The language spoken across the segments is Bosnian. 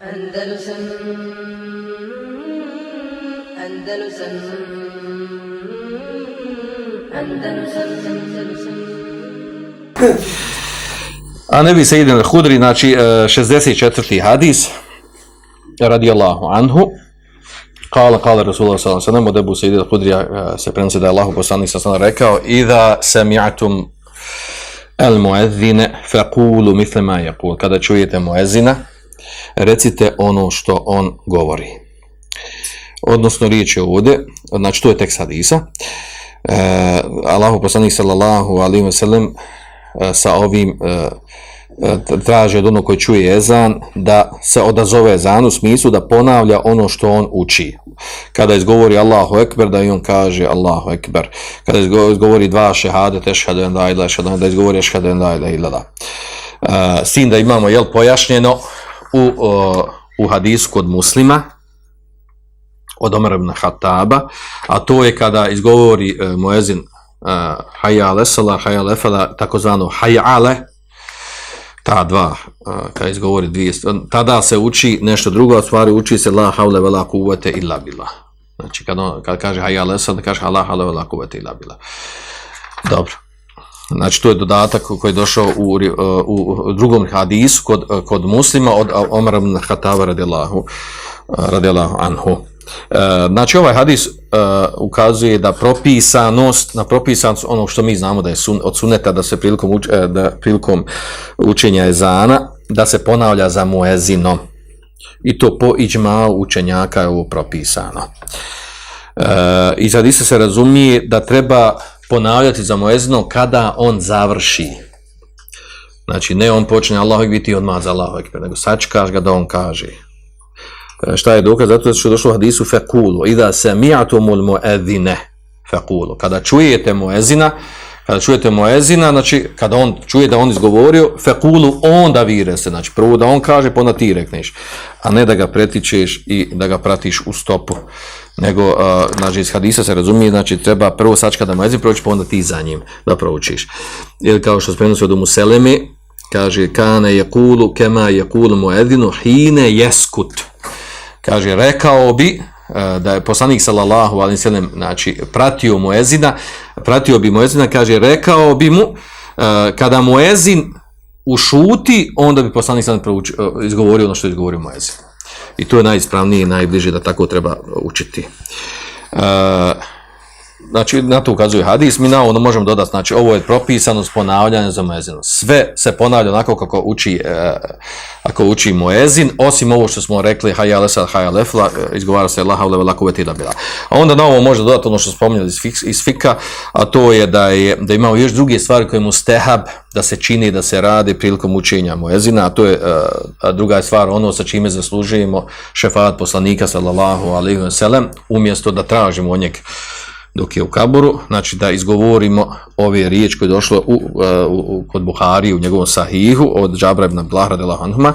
Andalusam Andalusam Andalusam Andalusam A ne bi se idem hudri, znači e, 64. hadis radijallahu anhu Kala, kala Rasulullah sallam alaihi wa sallam, od Ebu Sejid Hudrija e, se prenosi da je Allahu poslanik sallam rekao Iza sami'atum al muezzine faqulu misle ma yaqul. Kada čujete muezzina, recite ono što on govori. Odnosno riječ je ovdje, znači to je tekst hadisa. E, Allahu poslanik sallallahu alaihi wa sallam e, sa ovim e, e, traži od onog koji čuje ezan da se odazove ezanu u smislu da ponavlja ono što on uči. Kada izgovori Allahu Ekber, da i on kaže Allahu Ekber. Kada izgovori dva šehade, tešhadu en la ila, šehadu da izgovori ešhadu en la ila da. Uh, s tim da imamo jel, pojašnjeno u, u hadisu kod muslima, od Omer ibn Hataba, a to je kada izgovori e, uh, Moezin uh, e, hayya sala, hayya fala, takozvano hayya ta dva, e, kada izgovori dvije, tada se uči nešto drugo, a stvari uči se la havle vela kuvete illa bila. Znači, kada, on, kada kaže hajja lesa, kaže la havle vela kuvete illa bila. Dobro. Znači, to je dodatak koji je došao u, u, drugom hadisu kod, kod muslima od Omar ibn Khattava radijallahu, radijallahu anhu. E, znači ovaj hadis e, ukazuje da propisanost na propisanost onog što mi znamo da je sun, od suneta da se prilikom, uč, e, da prilikom učenja ezana da se ponavlja za muezinom i to po iđma učenjaka je ovo propisano I iz hadisa se razumije da treba ponavljati za moezno kada on završi znači ne on počne Allahu ekber odmah za Allahu ekber nego sačkaš ga da on kaže E, šta je dokaz? Zato što je došlo u hadisu fekulu. Ida sami'atumul mu'edine, fekulu. Kada čujete muezina, kada čujete muezina, znači kada on čuje da on izgovorio, fekulu, onda vire se. Znači prvo da on kaže, pa onda ti rekneš. A ne da ga pretičeš i da ga pratiš u stopu. Nego, uh, znači iz hadisa se razumije, znači treba prvo sačka da muezin proći, pa onda ti za njim da proučiš. Ili kao što spremno se od Museleme, kaže, kane je kulu, kema je kulu Moezinu, hine jeskut. kaže rekao bi da je poslanik sallallahu alejhi ve sellem znači pratio muezina pratio bi muezina kaže rekao bi mu e, kada Moezin ušuti onda bi poslanik sallallahu e, izgovorio ono što je izgovorio muezin i to je najispravnije i najbliže da tako treba učiti. E, znači na to ukazuje hadis, mi na ono možemo dodati, znači ovo je propisano s ponavljanjem za muezinu. Sve se ponavlja onako kako uči, e, ako uči muezin, osim ovo što smo rekli, hajja lesa, hajja lefla, e, izgovara se laha uleva lako veti da bila. A onda na ovo može dodati ono što spominjali iz, fik, iz fika, a to je da je da imamo još druge stvari koje mu stehab, da se čini, da se radi prilikom učenja muezina, a to je e, a druga je stvar ono sa čime zaslužujemo šefat poslanika sallallahu alaihi wa sallam, umjesto da tražimo od njeg dok je u kaburu, znači da izgovorimo ove riječi koje je došlo u, uh, u, u, kod Buhari u njegovom sahihu od Džabra ibn Blahra de Lahanuma,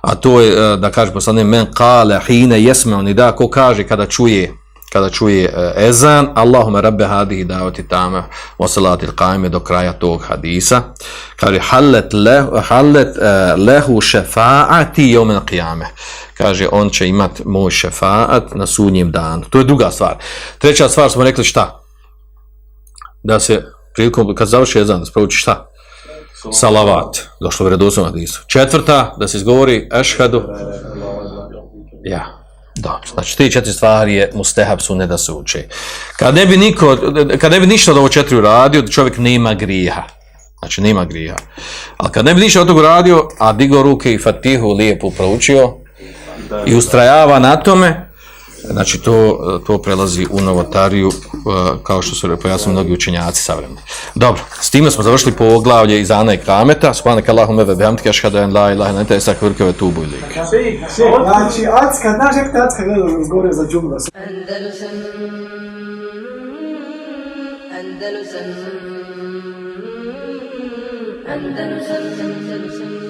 a to je uh, da kaže poslane men kale hine jesme onida, ko kaže kada čuje kada čuje e, ezan Allahumma rabbe hadihi davati tama wa salati al do kraja tog hadisa. Kaže hallet, leh, hallet uh, lehu šefaati jomen al-qiyamah kaže on će imat moj šefaat na sudnjem danu. To je druga stvar. Treća stvar smo rekli šta? Da se prilikom kad završi ezan da sprouči šta? Salavat. Došlo u hadisu. Četvrta da se izgovori ešhadu ja. Dobro, znači te četiri stvari je mustehab su ne da se uče. Kad ne bi, niko, kad ne bi ništa od ovo četiri uradio, čovjek nema griha. Znači nema griha. Ali kad ne bi ništa od toga uradio, a digo ruke i fatihu lijepo proučio i ustrajava na tome, Znači, to, to prelazi u novotariju, uh, kao što su pojasnili mnogi učenjaci savremeni. Dobro, s time smo završili po oglavlje iz Ana i Kameta. Subhanak Allahum ebe behamtike, ašhadu en la ilaha nete, esak vrkeve tubu ili lik. Znači, acka, znaš jak te acka gledali za džumla? Andalusam Andalusam Andalusam Andalusam